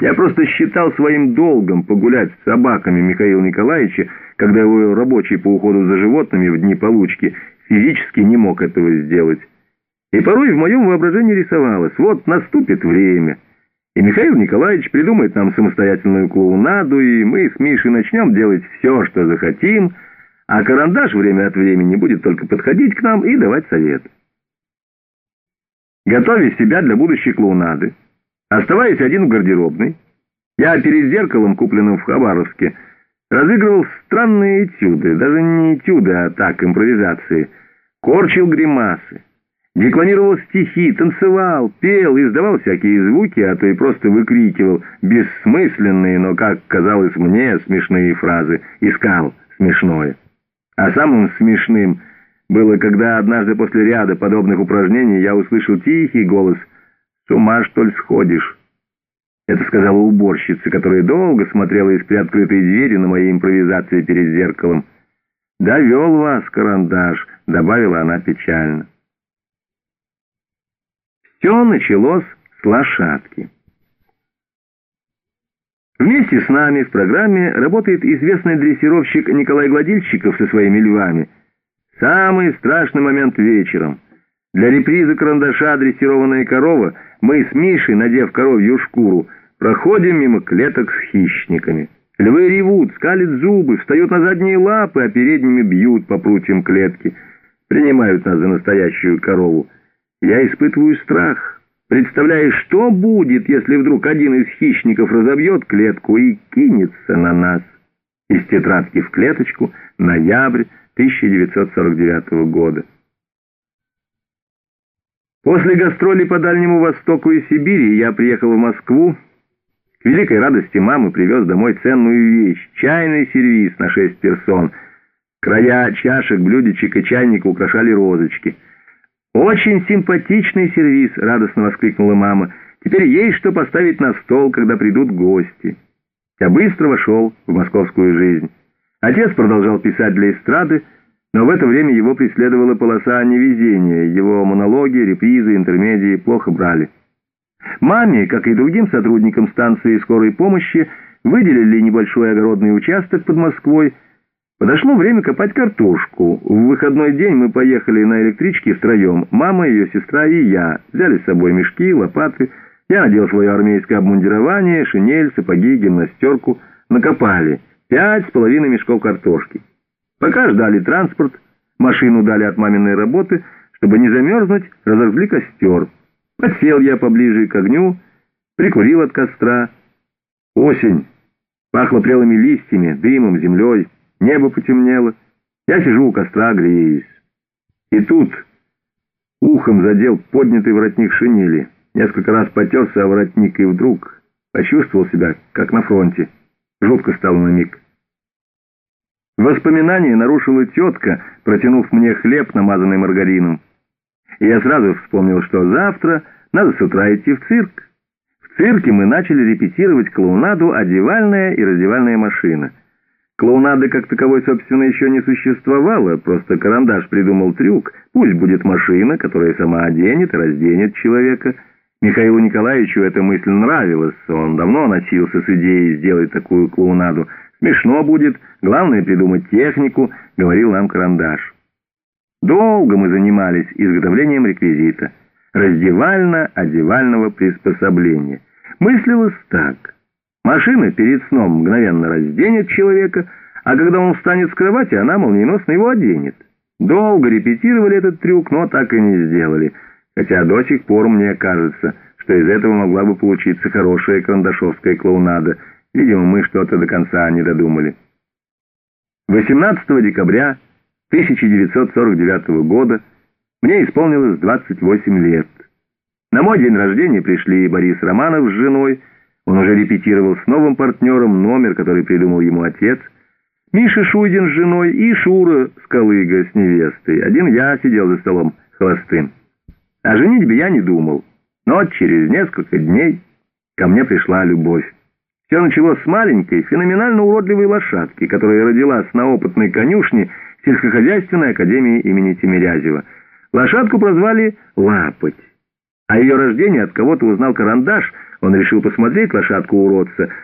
Я просто считал своим долгом погулять с собаками Михаила Николаевича, когда его рабочий по уходу за животными в дни получки физически не мог этого сделать. И порой в моем воображении рисовалось, вот наступит время, и Михаил Николаевич придумает нам самостоятельную клоунаду, и мы с Мишей начнем делать все, что захотим, а карандаш время от времени будет только подходить к нам и давать совет. Готовя себя для будущей клоунады, Оставаясь один в гардеробной, я перед зеркалом, купленным в Хабаровске, разыгрывал странные этюды, даже не этюды, а так, импровизации, корчил гримасы, декламировал стихи, танцевал, пел, издавал всякие звуки, а то и просто выкрикивал бессмысленные, но, как казалось мне, смешные фразы, искал смешное. А самым смешным было, когда однажды после ряда подобных упражнений я услышал тихий голос — «С ума, что ли, сходишь?» Это сказала уборщица, которая долго смотрела из приоткрытой двери на мои импровизации перед зеркалом. «Довел вас, карандаш», — добавила она печально. Все началось с лошадки. Вместе с нами в программе работает известный дрессировщик Николай Гладильщиков со своими львами. Самый страшный момент вечером — для репризы карандаша «Дрессированная корова» мы с Мишей, надев коровью шкуру, проходим мимо клеток с хищниками. Львы ревут, скалят зубы, встают на задние лапы, а передними бьют по прутьям клетки. Принимают нас за настоящую корову. Я испытываю страх, представляя, что будет, если вдруг один из хищников разобьет клетку и кинется на нас. Из тетрадки в клеточку, ноябрь 1949 года. После гастролей по Дальнему Востоку и Сибири я приехал в Москву. К великой радости мамы привез домой ценную вещь — чайный сервиз на шесть персон. Края чашек, блюдечек и чайника украшали розочки. «Очень симпатичный сервиз!» — радостно воскликнула мама. «Теперь есть что поставить на стол, когда придут гости». Я быстро вошел в московскую жизнь. Отец продолжал писать для эстрады, но в это время его преследовала полоса невезения, его монологи, репризы, интермедии плохо брали. Маме, как и другим сотрудникам станции скорой помощи, выделили небольшой огородный участок под Москвой. Подошло время копать картошку. В выходной день мы поехали на электричке втроем. Мама, ее сестра и я. Взяли с собой мешки, лопаты. Я надел свое армейское обмундирование, шинель, сапоги, гимнастерку. Накопали. Пять с половиной мешков картошки. Пока ждали транспорт, машину дали от маминой работы, чтобы не замерзнуть, разожгли костер. Подсел я поближе к огню, прикурил от костра. Осень. Пахло прелыми листьями, дымом, землей. Небо потемнело. Я сижу у костра, греюсь. И тут ухом задел поднятый воротник шинели. Несколько раз потерся о воротник и вдруг почувствовал себя, как на фронте. Жутко стало на миг. Воспоминание нарушила тетка, протянув мне хлеб, намазанный маргарином. И я сразу вспомнил, что завтра надо с утра идти в цирк. В цирке мы начали репетировать клоунаду «Одевальная и раздевальная машина». Клоунады как таковой, собственно, еще не существовало, просто карандаш придумал трюк. Пусть будет машина, которая сама оденет и разденет человека. Михаилу Николаевичу эта мысль нравилась, он давно носился с идеей сделать такую клоунаду – Смешно будет, главное придумать технику, говорил нам карандаш. Долго мы занимались изготовлением реквизита, раздевально-одевального приспособления. Мыслилось так. Машина перед сном мгновенно разденет человека, а когда он встанет с кровати, она молниеносно его оденет. Долго репетировали этот трюк, но так и не сделали, хотя до сих пор мне кажется, что из этого могла бы получиться хорошая карандашовская клоунада — Видимо, мы что-то до конца не додумали. 18 декабря 1949 года мне исполнилось 28 лет. На мой день рождения пришли Борис Романов с женой, он уже репетировал с новым партнером номер, который придумал ему отец, Миша Шуйдин с женой и Шура Скалыга с невестой. Один я сидел за столом холостым. О женитьбе я не думал, но через несколько дней ко мне пришла любовь. Все началось с маленькой, феноменально уродливой лошадки, которая родилась на опытной конюшне сельскохозяйственной академии имени Тимирязева. Лошадку прозвали «Лапоть». О ее рождении от кого-то узнал карандаш. Он решил посмотреть лошадку уродца.